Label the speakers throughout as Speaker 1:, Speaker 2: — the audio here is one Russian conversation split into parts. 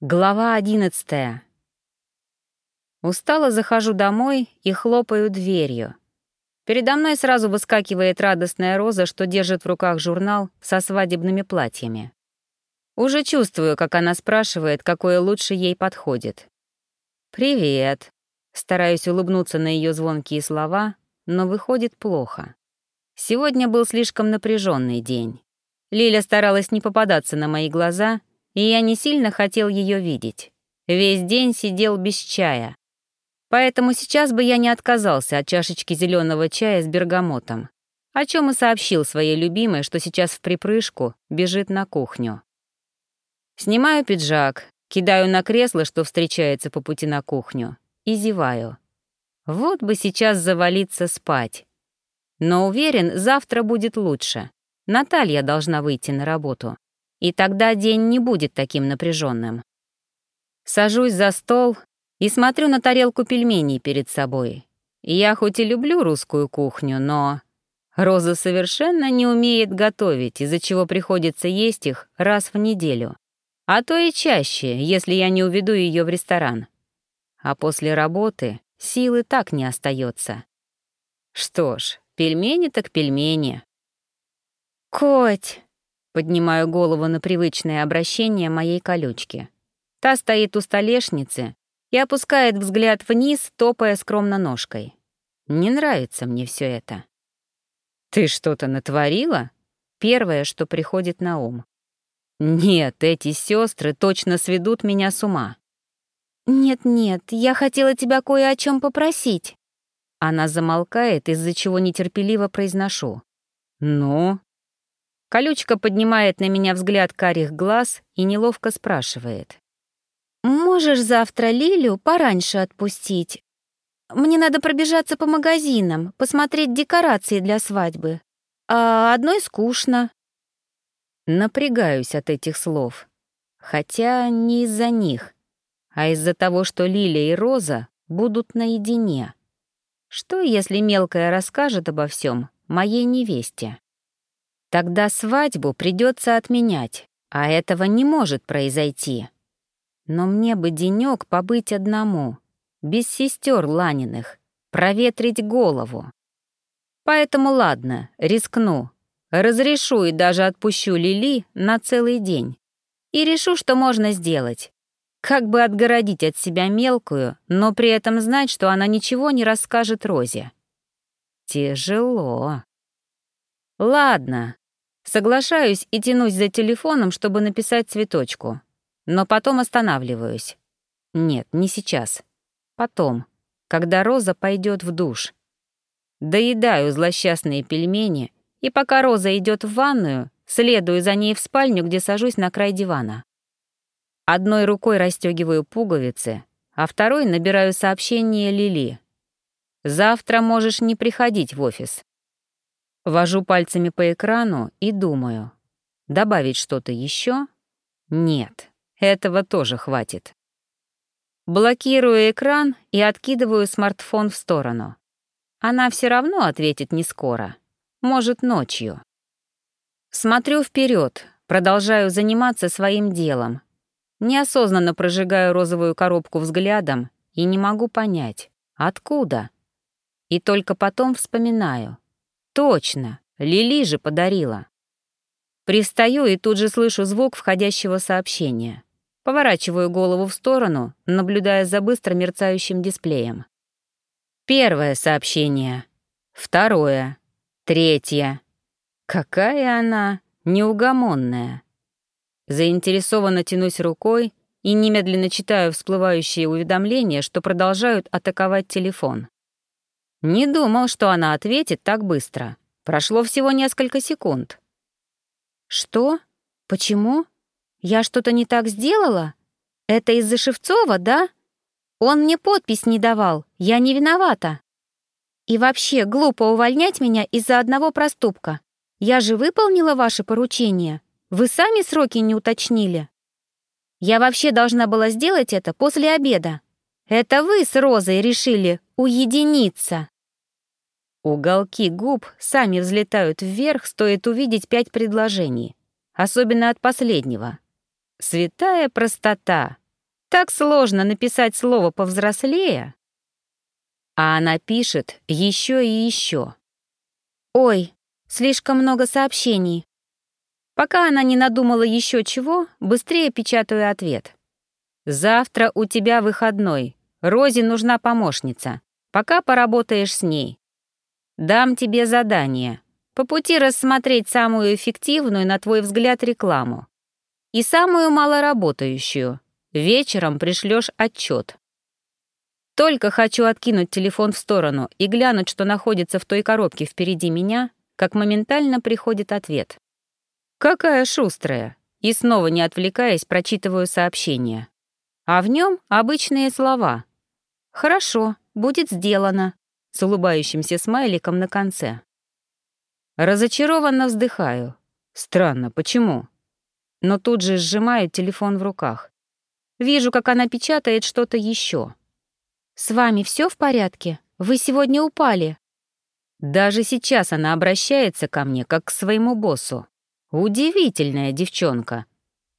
Speaker 1: Глава одиннадцатая. Устало захожу домой и хлопаю дверью. Передо мной сразу выскакивает радостная Роза, что держит в руках журнал со свадебными платьями. Уже чувствую, как она спрашивает, какое лучше ей подходит. «Привет». Стараюсь улыбнуться на ее звонкие слова, но выходит плохо. Сегодня был слишком напряженный день. Лиля старалась не попадаться на мои глаза — и я не сильно хотел ее видеть. Весь день сидел без чая. Поэтому сейчас бы я не отказался от чашечки зеленого чая с бергамотом, о чем и сообщил своей любимой, что сейчас в припрыжку бежит на кухню. Снимаю пиджак, кидаю на кресло, что встречается по пути на кухню, и зеваю. Вот бы сейчас завалиться спать. Но уверен, завтра будет лучше. Наталья должна выйти на работу и тогда день не будет таким напряженным. Сажусь за стол и смотрю на тарелку пельменей перед собой. Я хоть и люблю русскую кухню, но... Роза совершенно не умеет готовить, из-за чего приходится есть их раз в неделю. А то и чаще, если я не уведу ее в ресторан. А после работы силы так не остается. Что ж, пельмени так пельмени.
Speaker 2: «Коть!»
Speaker 1: Поднимаю голову на привычное обращение моей колючки. Та стоит у столешницы и опускает взгляд вниз, топая скромно ножкой. Не нравится мне все это. «Ты что-то натворила?» Первое, что приходит на ум. «Нет, эти сестры точно сведут меня с ума».
Speaker 2: «Нет-нет, я хотела тебя кое о чем попросить».
Speaker 1: Она замолкает, из-за чего нетерпеливо произношу. «Ну?» Колючка поднимает на меня взгляд карих глаз и неловко спрашивает.
Speaker 2: «Можешь завтра Лилю пораньше отпустить? Мне надо пробежаться по магазинам, посмотреть декорации для свадьбы. А одной скучно».
Speaker 1: Напрягаюсь от этих слов. Хотя не из-за них, а из-за того, что Лиля и Роза будут наедине. Что, если мелкая расскажет обо всем моей невесте? Тогда свадьбу придется отменять, а этого не может произойти. Но мне бы денек побыть одному, без сестер Ланиных, проветрить голову. Поэтому ладно, рискну. Разрешу и даже отпущу Лили на целый день. И решу, что можно сделать. Как бы отгородить от себя мелкую, но при этом знать, что она ничего не расскажет Розе. Тяжело. Ладно, соглашаюсь и тянусь за телефоном, чтобы написать цветочку. Но потом останавливаюсь. Нет, не сейчас. Потом, когда Роза пойдет в душ. Доедаю злосчастные пельмени, и пока Роза идет в ванную, следую за ней в спальню, где сажусь на край дивана. Одной рукой расстегиваю пуговицы, а второй набираю сообщение Лили. «Завтра можешь не приходить в офис. Вожу пальцами по экрану и думаю. Добавить что-то еще? Нет, этого тоже хватит. Блокирую экран и откидываю смартфон в сторону. Она все равно ответит не скоро. Может, ночью. Смотрю вперед, продолжаю заниматься своим делом. Неосознанно прожигаю розовую коробку взглядом и не могу понять, откуда. И только потом вспоминаю — Точно, Лили же подарила. Пристаю и тут же слышу звук входящего сообщения. Поворачиваю голову в сторону, наблюдая за быстро мерцающим дисплеем. Первое сообщение. Второе. Третье. Какая она неугомонная. Заинтересованно тянусь рукой и немедленно читаю всплывающие уведомления, что продолжают атаковать телефон. Не думал, что она ответит так быстро. Прошло всего несколько секунд.
Speaker 2: «Что? Почему? Я что-то не так сделала? Это из-за Шевцова, да? Он мне подпись не давал, я не виновата. И вообще, глупо увольнять меня из-за одного проступка. Я же выполнила ваше поручение. Вы сами сроки не уточнили. Я вообще должна была сделать это после обеда. Это вы с Розой решили уединиться.
Speaker 1: Уголки губ сами взлетают вверх, стоит увидеть пять предложений, особенно от последнего. Святая простота, Так сложно написать слово повзрослее. А она пишет еще и еще.
Speaker 2: Ой, слишком много сообщений.
Speaker 1: Пока она не надумала еще чего, быстрее печатаю ответ. Завтра у тебя выходной. Розе нужна помощница. Пока поработаешь с ней. Дам тебе задание. По пути рассмотреть самую эффективную, на твой взгляд, рекламу. И самую малоработающую. Вечером пришлешь отчет. Только хочу откинуть телефон в сторону и глянуть, что находится в той коробке впереди меня, как моментально приходит ответ. Какая шустрая. И снова не отвлекаясь, прочитываю сообщение. А в нем обычные слова. «Хорошо, будет сделано», с улыбающимся смайликом на конце. Разочарованно вздыхаю. Странно, почему? Но тут же сжимаю телефон в руках. Вижу, как она печатает что-то еще.
Speaker 2: «С вами все в порядке? Вы сегодня упали?»
Speaker 1: Даже сейчас она обращается ко мне, как к своему боссу. Удивительная девчонка.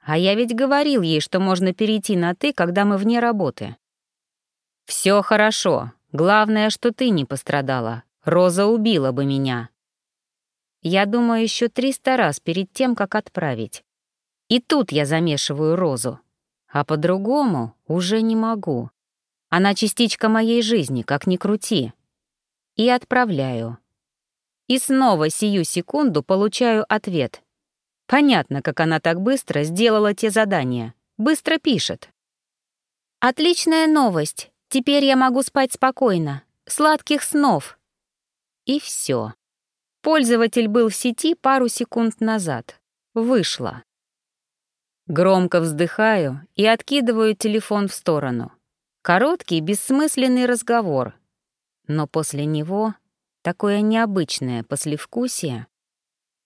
Speaker 1: А я ведь говорил ей, что можно перейти на «ты», когда мы вне работы. Все хорошо. Главное, что ты не пострадала. Роза убила бы меня. Я думаю еще триста раз перед тем, как отправить. И тут я замешиваю розу. А по-другому уже не могу. Она частичка моей жизни, как ни крути. И отправляю. И снова сию секунду получаю ответ. Понятно, как она так быстро сделала те задания. Быстро пишет.
Speaker 2: «Отличная новость. Теперь я могу спать спокойно. Сладких снов».
Speaker 1: И все. Пользователь был в сети пару секунд назад. Вышла. Громко вздыхаю и откидываю телефон в сторону. Короткий, бессмысленный разговор. Но после него такое необычное послевкусие.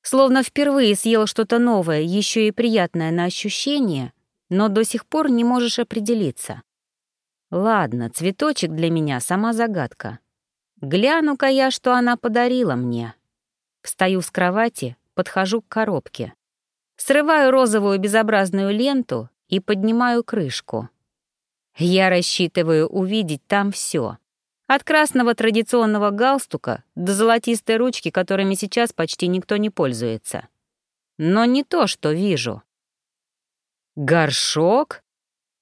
Speaker 1: Словно впервые съел что-то новое, еще и приятное на ощущение, но до сих пор не можешь определиться. Ладно, цветочек для меня сама загадка. Гляну-ка я, что она подарила мне. Встаю с кровати, подхожу к коробке. Срываю розовую безобразную ленту и поднимаю крышку. Я рассчитываю увидеть там все. От красного традиционного галстука до золотистой ручки, которыми сейчас почти никто не пользуется. Но не то, что вижу. Горшок?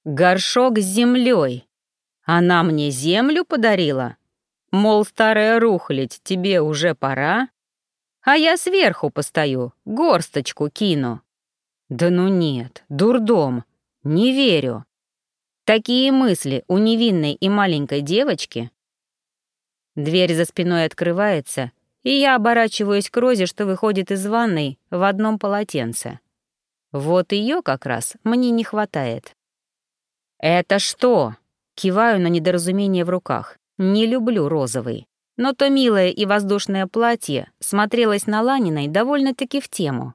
Speaker 1: Горшок с землей. Она мне землю подарила? Мол, старая рухлядь, тебе уже пора? а я сверху постою, горсточку кину. Да ну нет, дурдом, не верю. Такие мысли у невинной и маленькой девочки. Дверь за спиной открывается, и я оборачиваюсь к Розе, что выходит из ванной в одном полотенце. Вот ее как раз мне не хватает. «Это что?» — киваю на недоразумение в руках. «Не люблю розовый». Но то милое и воздушное платье смотрелось на Ланиной довольно-таки в тему.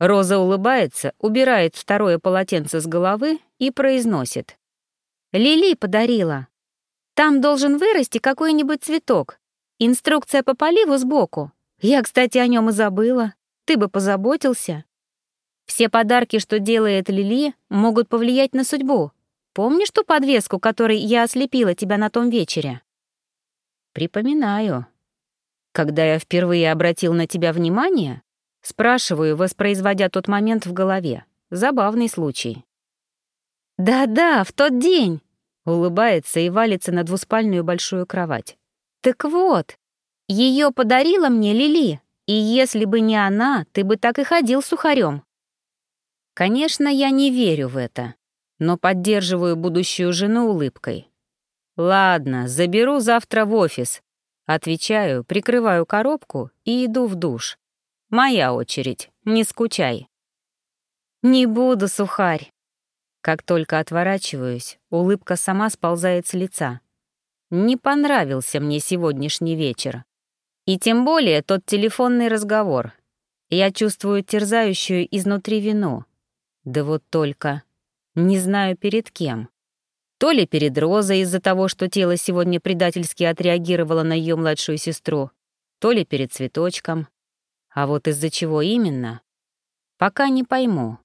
Speaker 1: Роза улыбается, убирает второе полотенце с головы и произносит. «Лили подарила. Там должен вырасти какой-нибудь цветок. Инструкция по поливу сбоку. Я, кстати, о нем и забыла. Ты бы позаботился. Все подарки, что делает Лили, могут повлиять на судьбу. Помнишь ту подвеску, которой я ослепила тебя на том вечере?» Припоминаю. Когда я впервые обратил на тебя внимание, спрашиваю, воспроизводя тот момент в голове. Забавный случай. «Да-да, в тот день!» — улыбается и валится на двуспальную большую кровать. «Так вот, ее подарила мне Лили, и если бы не она, ты бы так и ходил сухарем. Конечно, я не верю в это, но поддерживаю будущую жену улыбкой. «Ладно, заберу завтра в офис». Отвечаю, прикрываю коробку и иду в душ. «Моя очередь, не скучай». «Не буду, сухарь». Как только отворачиваюсь, улыбка сама сползает с лица. Не понравился мне сегодняшний вечер. И тем более тот телефонный разговор. Я чувствую терзающую изнутри вину. Да вот только не знаю перед кем. То ли перед Розой из-за того, что тело сегодня предательски отреагировало на ее младшую сестру, то ли перед цветочком. А вот из-за чего именно, пока не пойму.